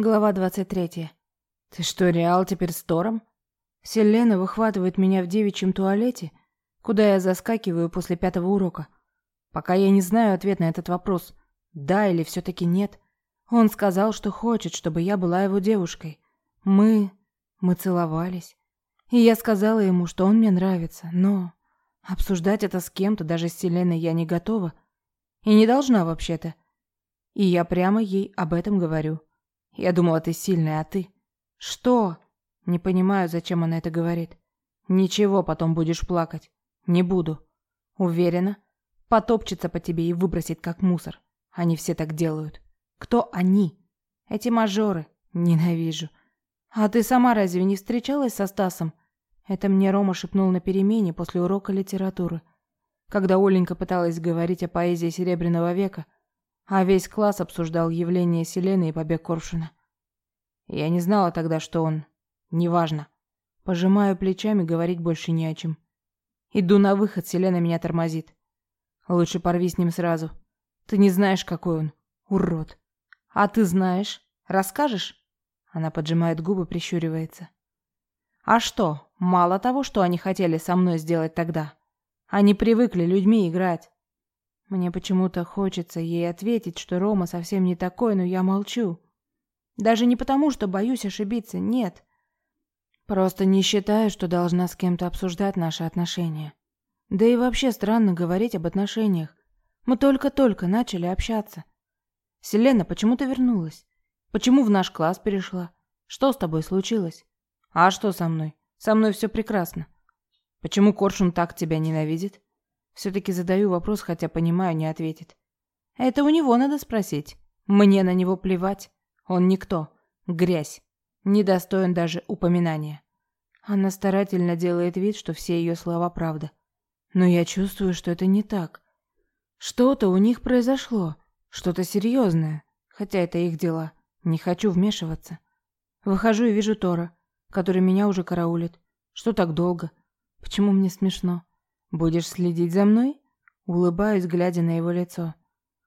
Глава 23. Ты что, Реал теперь с Тором? Селена выхватывает меня в девичьем туалете, куда я заскакиваю после пятого урока. Пока я не знаю ответ на этот вопрос, да или все таки нет. Он сказал, что хочет, чтобы я была его девушкой. Мы... мы целовались. И я сказала ему, что он мне нравится, но... Обсуждать это с кем-то, даже с Селеной, я не готова. И не должна вообще-то. И я прямо ей об этом говорю. Я думала, ты сильная, а ты? Что? Не понимаю, зачем она это говорит. Ничего, потом будешь плакать. Не буду. Уверена, потопчется по тебе и выбросит как мусор. Они все так делают. Кто они? Эти мажоры. Ненавижу. А ты сама разве не встречалась со Стасом? Это мне Рома шепнул на перемене после урока литературы, когда Оленька пыталась говорить о поэзии Серебряного века а весь класс обсуждал явление Селены и побег Коршуна. Я не знала тогда, что он... Неважно. Пожимаю плечами, говорить больше не о чем. Иду на выход, Селена меня тормозит. Лучше порви с ним сразу. Ты не знаешь, какой он. Урод. А ты знаешь? Расскажешь? Она поджимает губы, прищуривается. А что, мало того, что они хотели со мной сделать тогда? Они привыкли людьми играть. Мне почему-то хочется ей ответить, что Рома совсем не такой, но я молчу. Даже не потому, что боюсь ошибиться, нет. Просто не считаю, что должна с кем-то обсуждать наши отношения. Да и вообще странно говорить об отношениях. Мы только-только начали общаться. Селена, почему ты вернулась? Почему в наш класс перешла? Что с тобой случилось? А что со мной? Со мной все прекрасно. Почему Коршун так тебя ненавидит? Все-таки задаю вопрос, хотя понимаю, не ответит. Это у него надо спросить. Мне на него плевать. Он никто. Грязь. Недостоин даже упоминания. Она старательно делает вид, что все ее слова правда. Но я чувствую, что это не так. Что-то у них произошло. Что-то серьезное. Хотя это их дела. Не хочу вмешиваться. Выхожу и вижу Тора, который меня уже караулит. Что так долго? Почему мне смешно? Будешь следить за мной? Улыбаюсь, глядя на его лицо.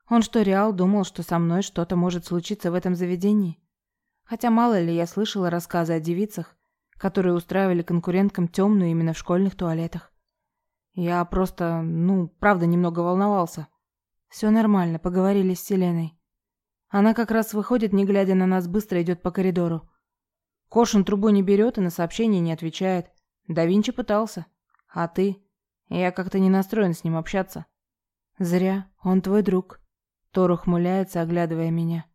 Он что, реал думал, что со мной что-то может случиться в этом заведении? Хотя мало ли я слышала рассказы о девицах, которые устраивали конкуренткам темную именно в школьных туалетах. Я просто, ну, правда, немного волновался. Все нормально, поговорили с Селеной. Она как раз выходит, не глядя на нас, быстро идет по коридору. Кошин трубу не берет и на сообщение не отвечает. Да Винчи пытался. А ты? Я как-то не настроен с ним общаться. Зря, он твой друг. Тор ухмыляется, оглядывая меня.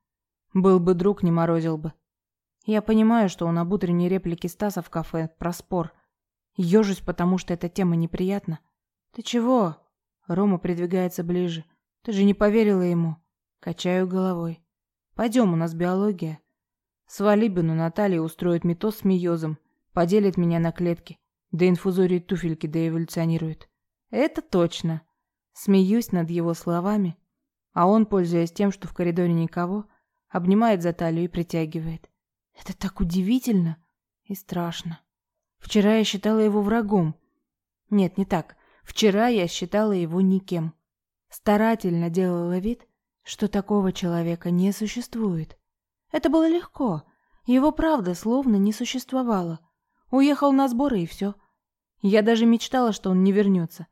Был бы друг, не морозил бы. Я понимаю, что он об утренней реплике Стаса в кафе про спор. Ёжусь, потому что эта тема неприятна. Ты чего? Рома придвигается ближе. Ты же не поверила ему. Качаю головой. Пойдем, у нас биология. Свалибину Наталья устроит метоз с миозом, поделит меня на клетки. Да инфузории туфельки доэволюционирует. Это точно. Смеюсь над его словами, а он, пользуясь тем, что в коридоре никого, обнимает за талию и притягивает. Это так удивительно и страшно. Вчера я считала его врагом. Нет, не так. Вчера я считала его никем. Старательно делала вид, что такого человека не существует. Это было легко. Его правда словно не существовало. Уехал на сборы и все. Я даже мечтала, что он не вернется.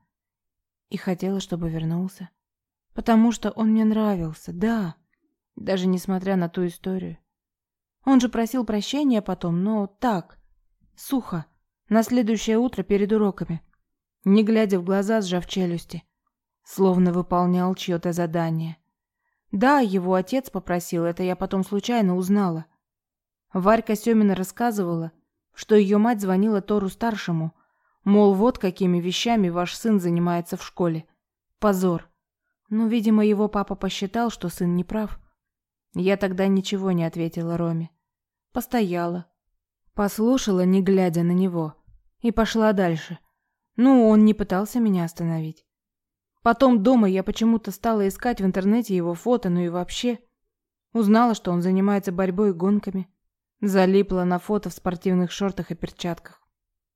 И хотела, чтобы вернулся. Потому что он мне нравился, да. Даже несмотря на ту историю. Он же просил прощения потом, но так, сухо, на следующее утро перед уроками, не глядя в глаза, сжав челюсти, словно выполнял чье-то задание. Да, его отец попросил, это я потом случайно узнала. Варька Семина рассказывала, что ее мать звонила Тору-старшему, мол, вот какими вещами ваш сын занимается в школе. Позор. Ну, видимо, его папа посчитал, что сын не прав. Я тогда ничего не ответила Роме. Постояла. Послушала, не глядя на него. И пошла дальше. Ну, он не пытался меня остановить. Потом дома я почему-то стала искать в интернете его фото, ну и вообще. Узнала, что он занимается борьбой и гонками. Залипла на фото в спортивных шортах и перчатках.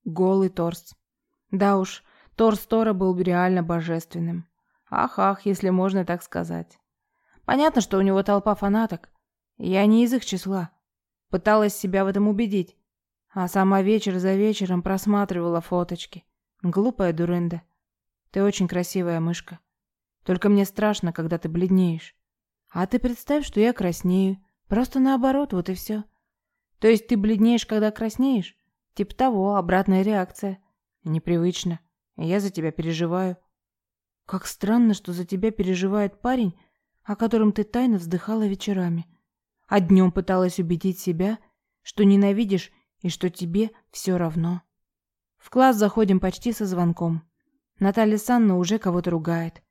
Голый торс. Да уж, торс Тора был реально божественным. Ах-ах, если можно так сказать. Понятно, что у него толпа фанаток. Я не из их числа. Пыталась себя в этом убедить. А сама вечер за вечером просматривала фоточки. Глупая дурында. Ты очень красивая мышка. Только мне страшно, когда ты бледнеешь. А ты представь, что я краснею. Просто наоборот, вот и все. То есть ты бледнеешь, когда краснеешь? Типа того, обратная реакция. Непривычно. Я за тебя переживаю. Как странно, что за тебя переживает парень, о котором ты тайно вздыхала вечерами. А днем пыталась убедить себя, что ненавидишь и что тебе все равно. В класс заходим почти со звонком. Наталья Санна уже кого-то ругает.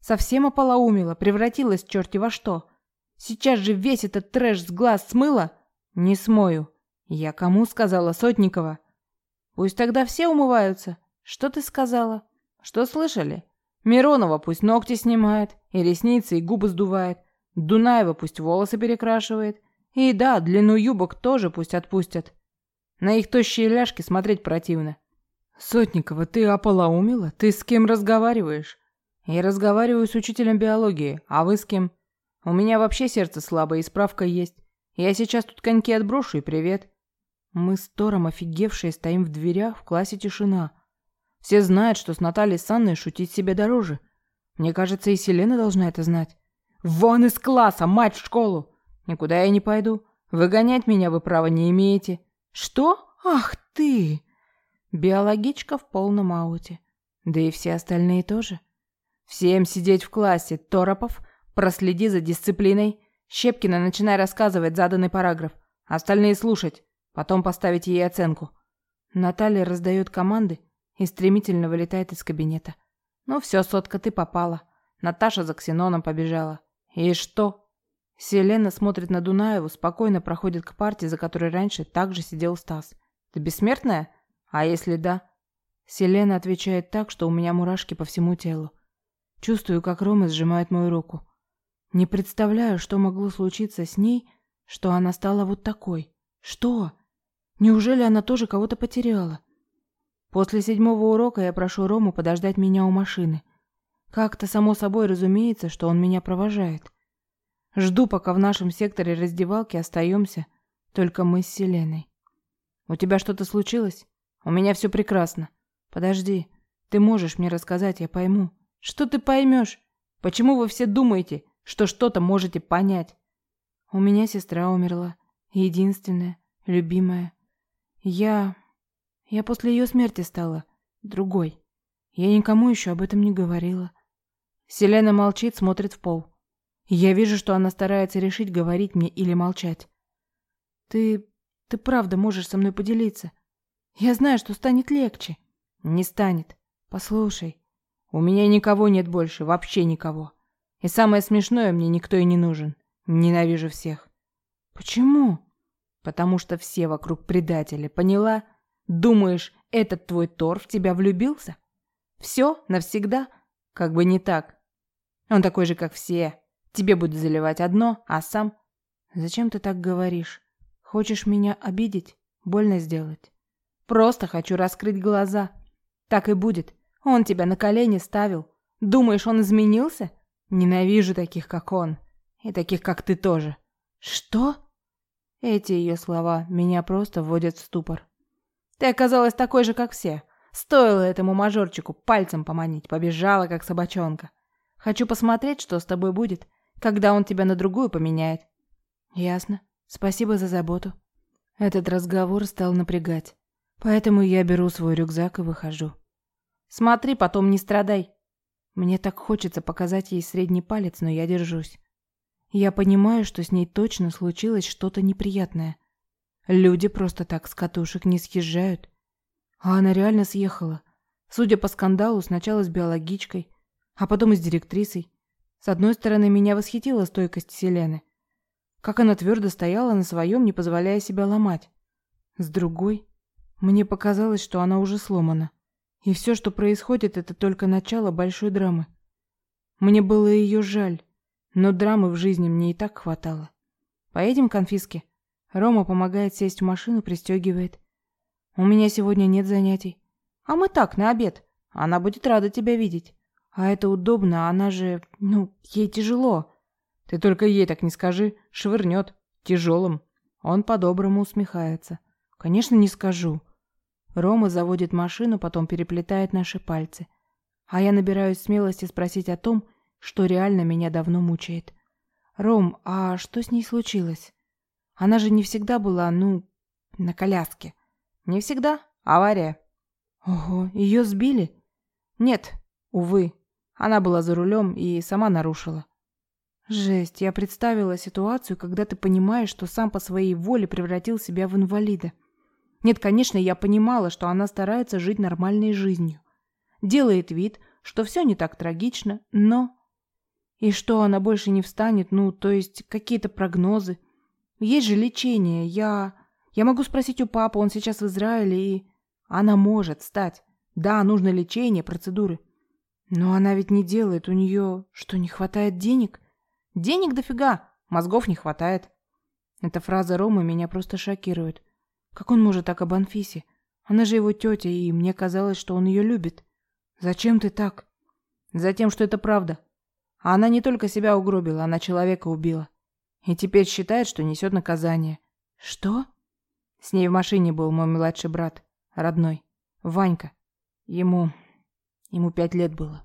Совсем ополоумела, превратилась черти во что. Сейчас же весь этот трэш с глаз смыла? Не смою. Я кому сказала, Сотникова? Пусть тогда все умываются. Что ты сказала? Что слышали? Миронова пусть ногти снимает, и ресницы, и губы сдувает. Дунаева пусть волосы перекрашивает. И да, длину юбок тоже пусть отпустят. На их тощие ляжки смотреть противно. Сотникова, ты ополоумила? Ты с кем разговариваешь? Я разговариваю с учителем биологии, а вы с кем? У меня вообще сердце слабое и справка есть. Я сейчас тут коньки отброшу и привет. Мы с Тором офигевшие стоим в дверях, в классе тишина. Все знают, что с Натальей Санной шутить себе дороже. Мне кажется, и Селена должна это знать. Вон из класса, мать в школу! Никуда я не пойду. Выгонять меня вы права не имеете. Что? Ах ты! Биологичка в полном ауте. Да и все остальные тоже. Всем сидеть в классе. Торопов, проследи за дисциплиной. Щепкина, начинай рассказывать заданный параграф. Остальные слушать. Потом поставить ей оценку. Наталья раздает команды, и стремительно вылетает из кабинета. «Ну все, сотка, ты попала. Наташа за Ксеноном побежала. И что?» Селена смотрит на Дунаеву, спокойно проходит к парте, за которой раньше также сидел Стас. «Ты бессмертная? А если да?» Селена отвечает так, что у меня мурашки по всему телу. Чувствую, как Рома сжимает мою руку. Не представляю, что могло случиться с ней, что она стала вот такой. Что? Неужели она тоже кого-то потеряла? После седьмого урока я прошу Рому подождать меня у машины. Как-то само собой разумеется, что он меня провожает. Жду, пока в нашем секторе раздевалки остаемся только мы с Селеной. У тебя что-то случилось? У меня все прекрасно. Подожди, ты можешь мне рассказать, я пойму. Что ты поймешь? Почему вы все думаете, что что-то можете понять? У меня сестра умерла, единственная, любимая. Я я после ее смерти стала другой. Я никому еще об этом не говорила. Селена молчит, смотрит в пол. Я вижу, что она старается решить, говорить мне или молчать. Ты... ты правда можешь со мной поделиться? Я знаю, что станет легче. Не станет. Послушай, у меня никого нет больше, вообще никого. И самое смешное, мне никто и не нужен. Ненавижу всех. Почему? Потому что все вокруг предатели, поняла? Думаешь, этот твой Тор в тебя влюбился? Все, навсегда? Как бы не так. Он такой же, как все. Тебе будет заливать одно, а сам... Зачем ты так говоришь? Хочешь меня обидеть? Больно сделать? Просто хочу раскрыть глаза. Так и будет. Он тебя на колени ставил. Думаешь, он изменился? Ненавижу таких, как он. И таких, как ты тоже. Что? Эти ее слова меня просто вводят в ступор. Ты оказалась такой же, как все. Стоило этому мажорчику пальцем поманить, побежала, как собачонка. Хочу посмотреть, что с тобой будет, когда он тебя на другую поменяет. Ясно. Спасибо за заботу. Этот разговор стал напрягать. Поэтому я беру свой рюкзак и выхожу. Смотри, потом не страдай. Мне так хочется показать ей средний палец, но я держусь. Я понимаю, что с ней точно случилось что-то неприятное. Люди просто так с катушек не съезжают. А она реально съехала. Судя по скандалу, сначала с биологичкой, а потом и с директрисой. С одной стороны, меня восхитила стойкость Селены. Как она твердо стояла на своем, не позволяя себя ломать. С другой, мне показалось, что она уже сломана. И все, что происходит, это только начало большой драмы. Мне было ее жаль, но драмы в жизни мне и так хватало. Поедем к конфиске? Рома помогает сесть в машину, пристегивает. У меня сегодня нет занятий. А мы так, на обед. Она будет рада тебя видеть. А это удобно, она же... Ну, ей тяжело. Ты только ей так не скажи. Швырнет. Тяжелым. Он по-доброму усмехается. Конечно, не скажу. Рома заводит машину, потом переплетает наши пальцы. А я набираюсь смелости спросить о том, что реально меня давно мучает. «Ром, а что с ней случилось? Она же не всегда была, ну, на коляске». «Не всегда. Авария». «Ого, ее сбили?» «Нет, увы. Она была за рулем и сама нарушила». «Жесть, я представила ситуацию, когда ты понимаешь, что сам по своей воле превратил себя в инвалида. Нет, конечно, я понимала, что она старается жить нормальной жизнью. Делает вид, что все не так трагично, но... И что она больше не встанет, ну, то есть какие-то прогнозы. Есть же лечение, я... Я могу спросить у папы, он сейчас в Израиле, и... Она может встать. Да, нужно лечение, процедуры. Но она ведь не делает, у нее... Что, не хватает денег? Денег дофига, мозгов не хватает. Эта фраза Ромы меня просто шокирует. Как он может так об Анфисе? Она же его тетя, и мне казалось, что он ее любит. Зачем ты так? Затем, что это правда. А она не только себя угробила, она человека убила. И теперь считает, что несет наказание. Что? С ней в машине был мой младший брат, родной, Ванька. Ему... ему пять лет было.